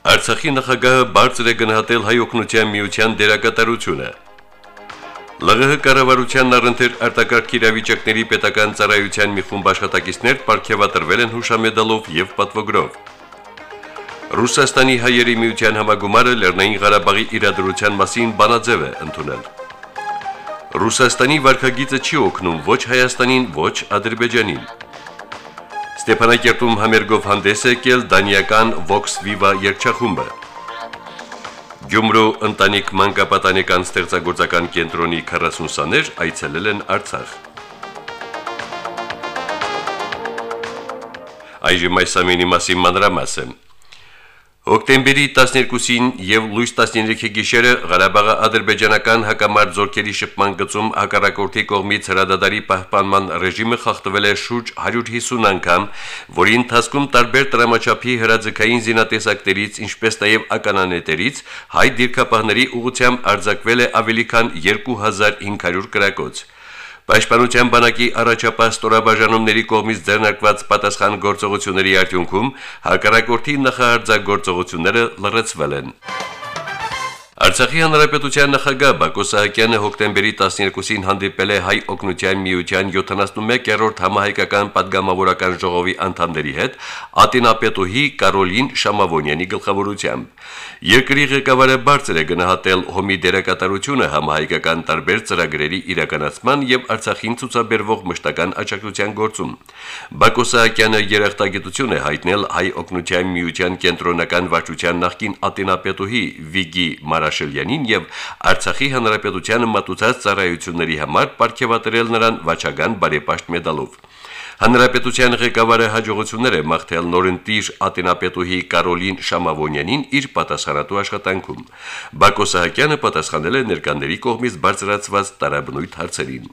Արցախի նախագահը բարձր է գնահատել հայօգնության միության դերակատարությունը։ ԼՂՀ կառավարությանն առընթեր արտակարգ իրավիճակների պետական ծառայության մի խումբ աշխատակիցներ ապարգևատրվել են հուշամեդալով եւ պատվոգրով։ Ռուսաստանի հայերի միության համագումարը Լեռնային Ղարաբաղի իրադրության մասին բանաձև է ընդունել։ Ռուսաստանի վարկագիծը չի օգնում ոչ Հայաստանին, ոչ Ադրբեջանին։ Ստեփանակերտում համերգով հանդես եկել դանիական Vox Viva երգչախումբը։ Գյումրու ընտանիք մանկապատանեկան ստեղծագործական կենտրոնի 40 սաներ այցելել են Արցախ։ Այժմ այս ամենի մասին մանրամասն։ Հոկտեմբերի 12-ին եւ լույս 13-ի գիշերը Ղարաբաղի ադրբեջանական հակամարտ զորքերի շփման գծում հակառակորդի կողմից հրադադարի պահպանման ռեժիմը խախտվել է շուրջ 150 անգամ, որի ընթացքում տարբեր տրամաչափի հրաձգային զինատեսակներից, ինչպես նաեւ ականանետերից հայ դիրքապահների ուղությամբ արձակվել է ավելի քան 2500 կրակոց։ Պաշտպանության բանակի առաջապահ ստորաբաժանումների կողմից ձեռնարկված պատասխան գործողությունների արդյունքում հակառակորդի նախահարձակագործողությունները լրացվել են։ Արցախի հանրապետության նախագահ Բակո Սահակյանը հոկտեմբերի 12-ին հանդիպել է Հայ օկնության միության 71-րդ համահայկական падգամավորական ժողովի անդամների հետ Ատինապետուհի Կարոլին Շամավոնյանի գլխավորությամբ։ Երկրի ղեկավարը բարձր է գնահատել հոմի դերակատարությունը համահայկական տարբեր ծրագրերի իրականացման եւ Արցախին ցուցաբերվող մշտական աջակցության գործում։ Բակո Սահակյանը երախտագիտություն է հայտնել հայ օկնության միության կենտրոնական վարչության նախկին Ատինապետուհի Վիգի Մարա Ղարաշելյանին եւ Արցախի հանրապետությանը մատուցած ծառայությունների համար ապարգևատրել նրան վաճական բարեպաշտ մեդալով։ Հանրապետության ղեկավարը հաջողություններ է մաղթել նորընտիր Ատենապետուհի Կարոլին Շամավոնյանին իր պատասխանատու աշխատանքում։ Բակո Սահակյանը պատասխանել է ներկաների կողմից բարձրացված տարաբնույթ հարցերին։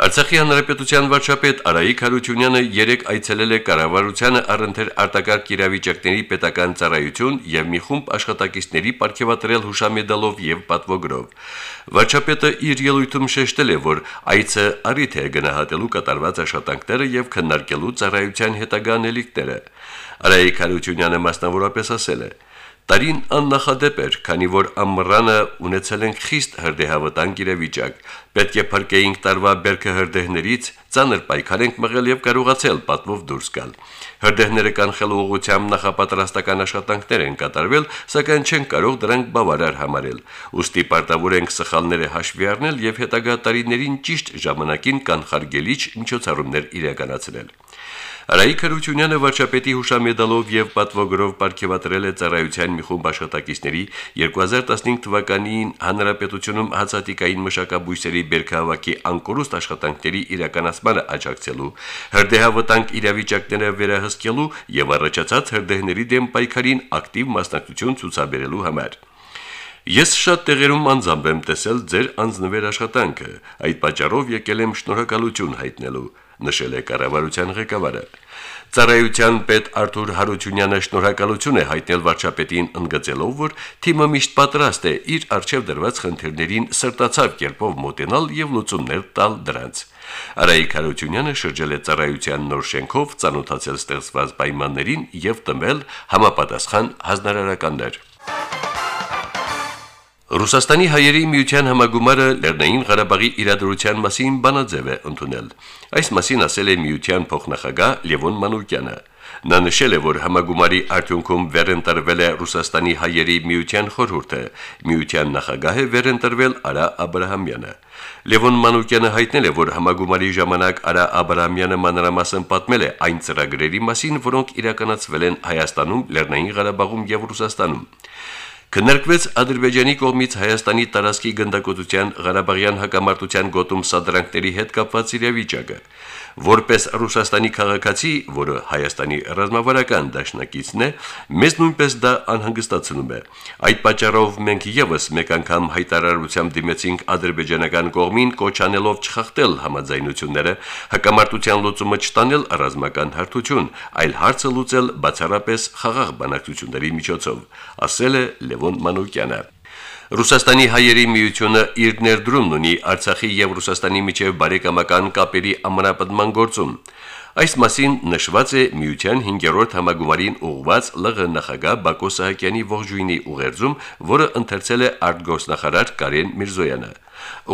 Արցախի հանրապետության վարչապետ Արայիկ Հարությունյանը երեք այցելել է կառավարությանը առընթեր արտակարգ իրավիճակների պետական ծառայություն եւ մի խումբ աշխատակիցների ապարգևատրել հուշամեդալով եւ պատվոգրով։ Վարչապետը իր ելույթում շեշտել է, որ այցը առիթ է գնահատելու կատարված աշխատանքները եւ քննարկելու ծառայության հետագա անելիքները։ Արայիկ Հարությունյանը մասնավորապես ասել է. Տարին աննախադեպ էր, քանի որ ամռանը ունեցել ենք խիստ հրդեհավտանգ իրավիճակ։ Պետք է փրկեինք տարվա բերքը հրդեհներից, ծանր պայքար ենք մղել եւ կարողացել պատվով դուրս գալ։ Հրդեհները կանխելու ուղղությամբ նախապատրաստական աշխատանքներ են կատարվել, սակայն չեն կարող դրանք բավարար համարել։ Ոստի պարտավոր ենք սխալները հաշվի առնել եւ հետագա տարիներին ճիշտ ժամանակին կանխարգելիչ միջոցառումներ իրականացնել։ Արայիկ Խարությունյանը վարչապետի հուշամեդալով եւ պատվոգրով ապարգևատրել է ծառայության մի խումբ աշխատակիցների 2015 թվականին հանրապետությունում հացատիկային մշակաբույսերի բերքահավաքի անկորուստ աշխատանքների իրականացմանը աջակցելու, հրդեհավտանգ իրավիճակները վերահսկելու եւ առաջացած հրդեհների դեմ պայքարին ակտիվ մասնակցություն ցուցաբերելու համար։ Ես շատ տեղերում անձամբ եմ տեսել ձեր անձնվեր աշխատանքը։ Այդ պատճառով եկել եմ շնորհակալություն հայտնելու նշել է կառավարության ղեկավարը։ Ծառայության պետ Արթուր Հարությունյանը շնորհակալություն է հայտնել վարչապետին ընդգծելով, որ թիմը միշտ պատրաստ է իր արժև դրված խնդիրներին սրտացավ կերպով մոտենալ եւ լուծումներ տալ դրանց։ Արայիկ Հարությունյանը շրջել է ծառայության նոր շենքով, ցանոթացել ստեղծված պայմաններին եւ տմել համապատասխան հանրարարականներ։ Ռուսաստանի հայերի միության համագումարը Լեռնային Ղարաբաղի իրադրության մասին բանաձև է ընդունել։ Այս մասին ասել է միության փոխնախագահ Լևոն Մանուկյանը։ Նա նշել է, որ համագումարի արդյունքում վերընտրվել է Ռուսաստանի հայերի միության խորհուրդը, միության նախագահ է վերընտրվել Արա Աբ รา համյանը։ Լևոն Մանուկյանը հայտնել է, որ համագումարի ժամանակ Արա Աբ รา համյանը մանրամասն պատմել է այն ծրագրերի մասին, որոնք իրականացվել են Հայաստանում, Լեռնային Ղարաբաղում եւ Ռուսաստանում։ Քննարկվեց Ադրբեջանի կողմից Հայաստանի տարածքի գնդակոծության Ղարաբաղյան հակամարտության գոտում սադրանքների հետ կապված իրավիճակը։ Որպես Ռուսաստանի քաղաքացի, որը Հայաստանի ռազմավարական դաշնակիցն է, մեզ նույնպես դա անհանգստացնում է։ Այդ պատճառով մենք եւս մեկ անգամ հայտարարությամբ դիմեցինք ադրբեջանական կողմին կոչանելով չխախտել համաձայնությունները, հակամարտության լուծումը չտանել ռազմական հարթություն, այլ հարցը լուծել բացառապես խաղաղ բանակցությունների միջոցով, ասել է Լևոն Մանուկյանը։ Ռուսաստանի հայերի միությունը իր ներդրումն ունի Արցախի եւ Ռուսաստանի միջև բարեկամական կապերի ամրապնդման գործում։ Այս մասին նշված է միության 5-րդ համագումարին ուղված ԼՂ նախագահ Բակո Սահակյանի ողջույնի ուղերձում, որը ընթերցել է արտգործնախարար Կարեն Միրզոյանը։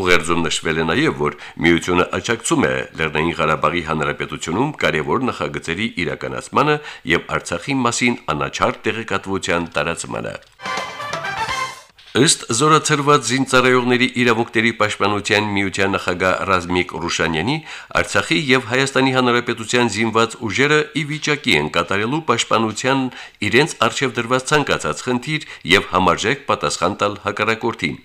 Ուղերձում նշվել է նաև, որ միությունը աջակցում է Լեռնային Ղարաբաղի Հանրապետությունում կարևոր նախագծերի իրականացմանը եւ Արցախի մասին անաչառ տեղեկատվության տարածմանը։ Ըստ զորացրված զինծառայողների իրավունքների պաշտպանության միության նախագահ Ռազմիկ Ռուշանյանի, Արցախի եւ Հայաստանի Հանրապետության զինված ուժերը ի վիճակի են կատարելու պաշտպանության իրենց արժեվ դրված ցանկացած խնդիր եւ համարժեք պատասխան տալ հակառակորդին։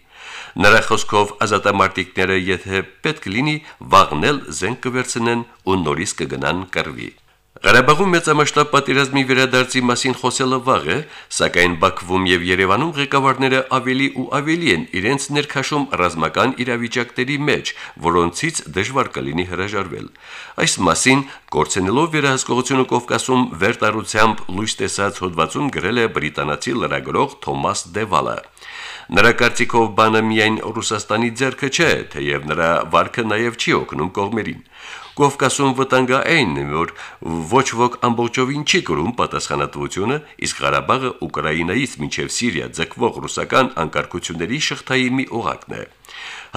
Նրա խոսքով ազատամարտիկները, եթե պետք լինի, վաղնել զենք կվերցնեն ու նորից կգնան կռվի։ Ղարաբաղում մեծամասշտաբ պատերազմի վերադարձի մասին խոսելը վաղ է, սակայն Բաքվում եւ Երևանում ղեկավարները ավելի ու ավելի են իրենց ներքաշում ռազմական իրավիճակների մեջ, որոնցից դժվար կլինի հրաժարվել։ Այս մասին կորցնելով վերահսկողությունը Կովկասում վերտարությամբ լույս տեսած հոդվածում գրել է բրիտանացի լրագրող Թոմաս Դևալը։ Նրա կարծիքով բանը միայն Ռուսաստանի ձեռքը չէ, թեև նրա վարկը նաև չի օգնում կողմերին։ Կովկասում վտանգային է, որ ոչ ոք ամբողջովին չի կրում պատասխանատվությունը, իսկ Ղարաբաղը Ուկրաինայից մինչև Սիրիա ձգվող ռուսական անկարգությունների շղթայի մի օղակն է։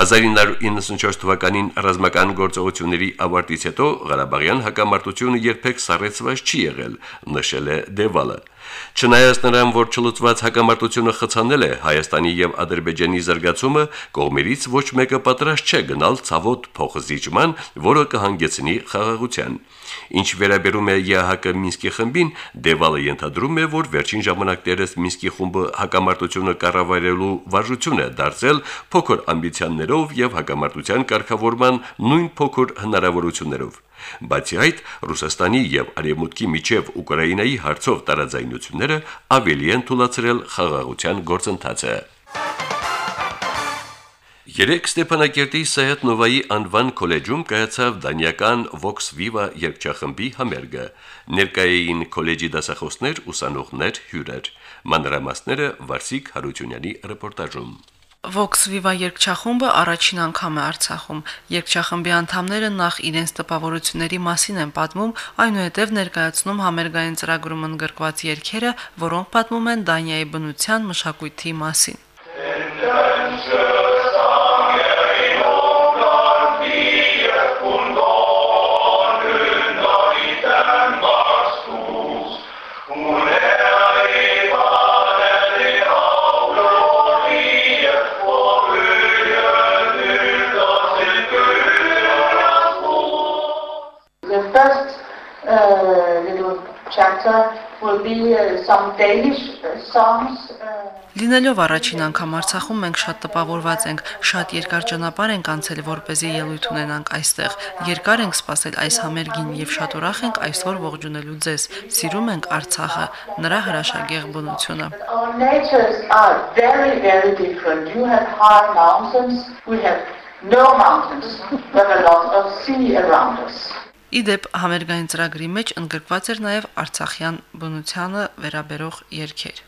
1994 թվականին ռազմական գործողությունների ավարտից հետո Ղարաբաղյան հակամարտությունը երբեք սառեցված չի եղել, նշել է Դևալը։ Չնայած նրան, որ չլուծված հակամարտությունը խցանել է Հայաստանի եւ Ադրբեջանի զարգացումը, կողմերից ոչ մեկը պատրաստ չէ գնալ ցավոտ փոխզիջման, որը կհանգեցնի խաղաղության։ Ինչ վերաբերում է ԵՀԿ Մինսկի խմբին, Դևալը ենթադրում է, որ վերջին ժամանակներս Մինսկի խումբը հակամարտությունը կառավարելու վարժություն է դարձել փոքր ամբիցիաներով եւ հակամարտության կարգավորման նույն փոքր հնարավորություններով։ Բացի այդ, Ռուսաստանի եւ Արևմուտքի միջև Ուկրաինայի հարցով տարաձայնությունները ավելի են թույլատրել խաղաղության գործընթացը։ Երեք Ստեփանակերտի Սայաթ Նովայի անվան քոլեջում կայացավ դանիական Vox Viva երգչախմբի համերգը։ Ներկայային քոլեջի դասախոսներ, ուսանողներ, հյուրեր։ Մանրամասները Վարսիկ Հարությունյանի ռեպորտաժում։ Vox Viva երգչախումբը առաջին անգամ է Արցախում։ Երգչախմբի անդամները նախ իրենց տպավորությունների մասին են պատմում, այնուհետև ներկայացնում համերգային ծրագրում ընդգրկված երգերը, որոնք պատմում են Դանիայի բնության մշակույթի մասին։ Լինելով առաջին անգամ Արցախում մենք շատ տպավորված ենք, շատ երկար ճանապարհ ենք անցել, որ เป զի ելույթ ունենանք այստեղ։ Երկար ենք սպասել այս համերգին եւ շատ ուրախ ենք այսօր ողջունելու ձեզ։ Սիրում ենք Արցախը, նրա հրաշագեղ բնությունը։ no mountains, but a lot of sea around us. Իդեպ համերգային ծրագրի մեջ ընդգրկված էր նաև Արցախյան բնությանը վերաբերող երգեր։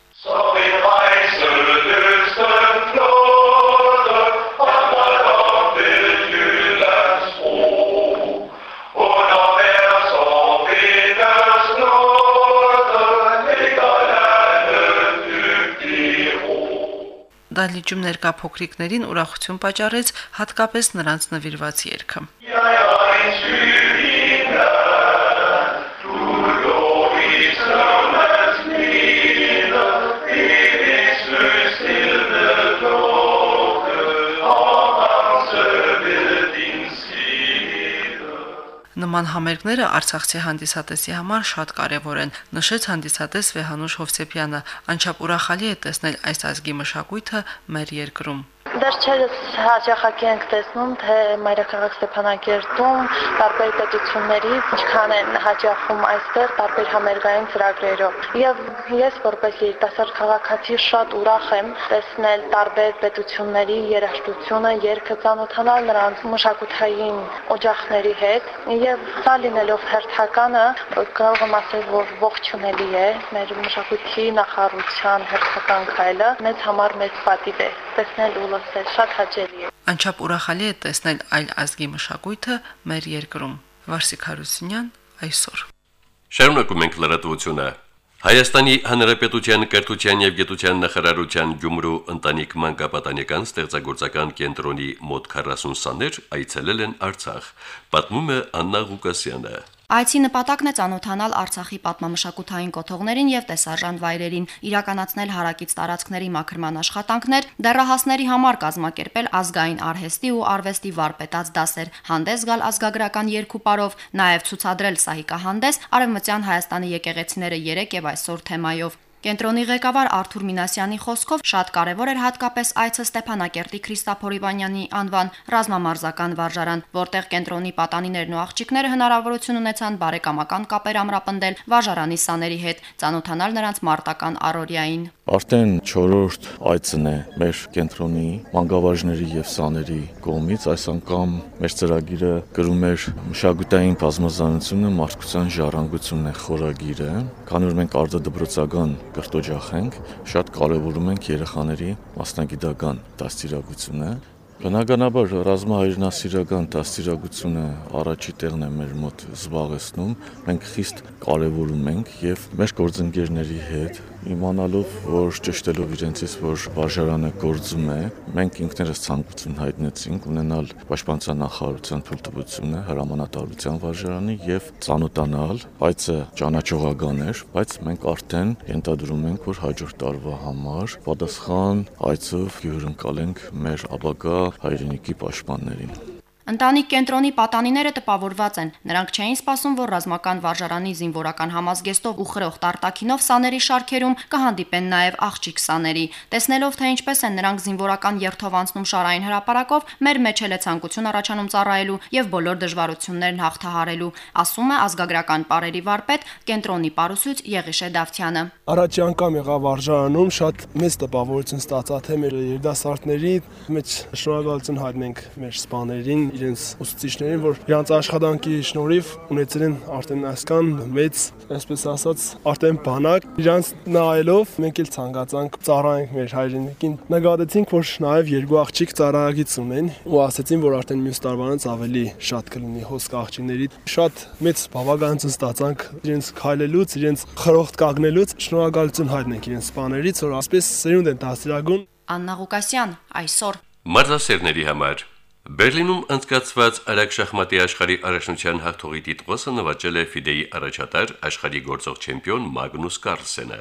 Դալիճում ներկա փոքրիկներին ուրախություն պատճառեց հատկապես նրանց նվիրված երգը։ Նման համերգները Արցախցի հանդիսատեսի համար շատ կարևոր են, նշեց հանդիսատես Վեհանուշ Հովսեփյանը։ Անչափ ուրախալի է տեսնել այս ազգի մշակույթը մեր երկրում։ Վերջերս հաջողակի ենք տեսնում, թե Մայրաքաղաք Ստեփանակերտում տարբեր պետություններից ինչքան են հաջողում այստեղ տարբեր համերգային ծրագրերով։ Եվ ես որպես երիտասարդ քաղաքացի շատ ուրախ եմ տեսնել տարբեր պետությունների երաժշտությունը, երգը ծանոթանալ նրանց մշակութային օջախների հետ եւ սա լինելով հերթականը կարող եմ ասել, որ ողջունելի է մեր մշակույթի նախարարության հերթական քայլը մեծ համար մեծ պատիվ է տեսնել ու լսել շատ հաճելի է Անչափ ուրախալի է տեսնել այլ ազգի մշակույթը մեր երկրում։ Վարսիկ Հարությունյան այսօր։ Շարունակում ենք լրատվությունը։ Հայաստանի Հանրապետության կրթության եւ գիտության նախարարության Գյումրու ընտանիք մանկապատանեկան ստեղծագործական կենտրոնի մոտ 40 սաներ այցելել են Արցախ։ Պատմում է Աննա Ղուկասյանը։ Այցի նպատակն է ցանոթանալ Արցախի պատմամշակութային կոթողներին եւ տեսարժան վայրերին, իրականացնել հարակից տարածքների մաքրման աշխատանքներ, դեռահասների համար կազմակերպել ազգային արհեստի ու արվեստի վարպետաց դասեր, հանդես գալ ազգագրական երկուպարով, նաեւ ցուցադրել սահիկահանդես Արևմտյան Հայաստանի եկեղեցիները 3 եւ այսօր թեմայով։ Կենտրոնի ղեկավար Արթուր Մինասյանի խոսքով շատ կարևոր էր հատկապես այցը Ստեփանակերտի Քրիստափորիվանյանի անվան ռազմամարզական վարժարան, որտեղ կենտրոնի պատանիներն ու աղջիկները հնարավորություն ունեցան բարեկամական կապեր ամրապնդել վարժարանի սաների հետ, ծանոթանալ նրանց մարտական առօրյային։ Արդեն 4-րդ այցն է մեր կենտրոնի մանկավարժների եւ սաների կողմից այս անգամ մեր ծրագիրը գրում էր մշակութային բազմազանությունը մարդկության ժառանգությունն է խորագիրը քանի որ մենք արտադրոցական կրտոջախ ենք շատ կարևորում ենք երեխաների մասնագիտական դաստիարակությունը Բնականաբար ռազմահայրենասիրական դաստիարակությունը առաջի տեղն է մեր մոտ զբաղեցնում։ Մենք խիստ կարևորում ենք եւ մեր գործընկերների հետ իմանալով, որ ճշտելով իրենցից, որ վարժարանը գործում է, մենք ինքներս ցանկություն հայտնեցինք ունենալ պաշտպանության թույլտվությունը հրամանատարության վարժարանի եւ ցանոթանալ, բայց ճանաչողական էր, բայց մենք արդեն ենթադրում ենք, որ հաջորդ տարվա համար պատասխան այցով հյուրընկալենք մեր ապագա հայրենիքի պաշտպաններին։ Ընտանիք կենտրոնի պատանիները տպավորված են։ Նրանք չէին սպասում, որ ռազմական վարժարանի զինվորական համազգեստով ու խրող տարտակինով սաների շարքերում կհանդիպեն նաև աղջիկ սաների։ Տեսնելով թե ինչպես են նրանք զինվորական երթով անցնում շարային հրապարակով, մեր մեջ էլ է ցանկություն առաջանում ծառայելու եւ բոլոր դժվարություններն հաղթահարելու, ասում է ազգագրական պարերի վարպետ կենտրոնի պարուսույց Եղիշե Դավթյանը։ Առաջի անգամ եղավ վարժարանում շատ մեծ տպավորություն ստացա թե մեր երդասարտների մեջ շնորհակալություն հայտնենք մեր սպաներին իրենց ուսուցիչներին, որ իրանց աշխատանքի շնորհիվ ունեցել են արդեն այսքան մեծ, այսպես ասած, արդեն բանակ։ Իրանց նայելով մենք էլ ցանկացանք ծառայենք մեր հայրենիքին։ Նկատեցինք, որ նաև երկու աղջիկ ծառայագից ունեն ու ասացին, որ արդեն մյուս տարվանից ավելի շատ կլինի հոսք աղջիկների։ Շատ մեծ բավականություն ստացանք իրենց քայլելուց, իրենց խրոխտ կանգնելուց։ Շնորհակալություն հայտնենք իրենց սպաներից, որ ասպես սերունդ են դասիրագուն։ Աննա Ղուկասյան այսօր Մարզասերների համար Բերլինում անցկացված արագ շախմատի աշխարհի առաջնության հաղթողի տիտղոսը նվաճել է FIDE-ի առաջատար աշխարհի գործող չեմպիոն Մագնուս Կարլսենը։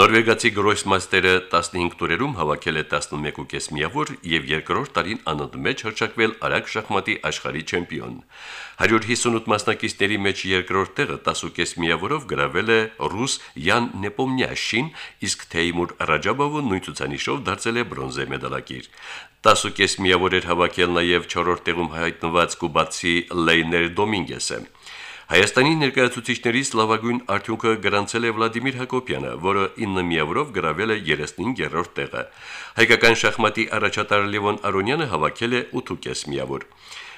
Նորվեգացի Գրոսմաստերը 15 տուրերում հավաքել է 11.5 միավոր եւ երկրորդ տարին անընդմեջ հրճակվել արագ շախմատի աշխարհի չեմպիոն։ 158 մասնակիցների մեջ երկրորդ տեղը 10.5 միավորով գրավել է ռուս Յան Նեպոմնյաշին, իսկ Թեյմուր Ռաջաբովը նույն ցուցանիշով դարձել է բրոնզե մեդալակիր։ 10.5 միավոր էր հավաքել նաև 4-րդ տեղում հայտնված կուբացի Լեյներ Դոմինգեսը։ Հայաստանի ներկայացուցիչներից լավագույն արդյունքը գրանցել է Վլադիմիր Հակոբյանը, որը 9 միավորով գրավել է 35-րդ տեղը։ Հայկական շախմատի առաջատար Լևոն Արոնյանը հավաքել է 8.5 միավոր։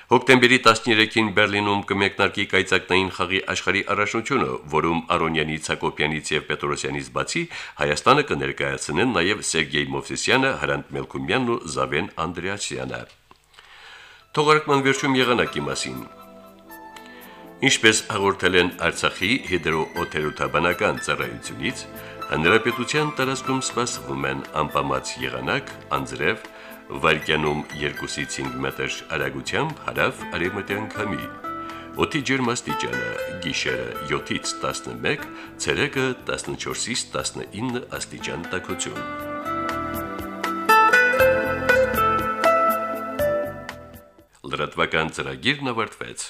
Հոկտեմբերի 13-ին Բերլինում կմեկնարկի կայծակնային խաղի աշխարհի առաջնությունը, որում Արոնյանի, Ցակոպյանից եւ Պետրոսյանից բացի Հայաստանը կներկայացնեն նաեւ Սերգեյ Մովսիսյանը, Հրանտ Մելքումյանն ու Զավեն Անդրեասյանը։ Թողարկման վերջում եղանակի մասին։ Ինչպես հաղորդել են Արցախի հիդրոօթերոթաբանական ծառայությունից, հանրապետության տարածքում սպասվում են անպամած եղանակ, անձրև, վարկյանում 2-ից 5 մետր արագությամբ հարավ արևմտյան քամի։ Օդի ջերմաստիճանը՝ գիշերը 7-ից 11, ցերեկը 14-ից 19 աստիճան տաքություն։ Լրատվական ծրագիրն ավարտվեց։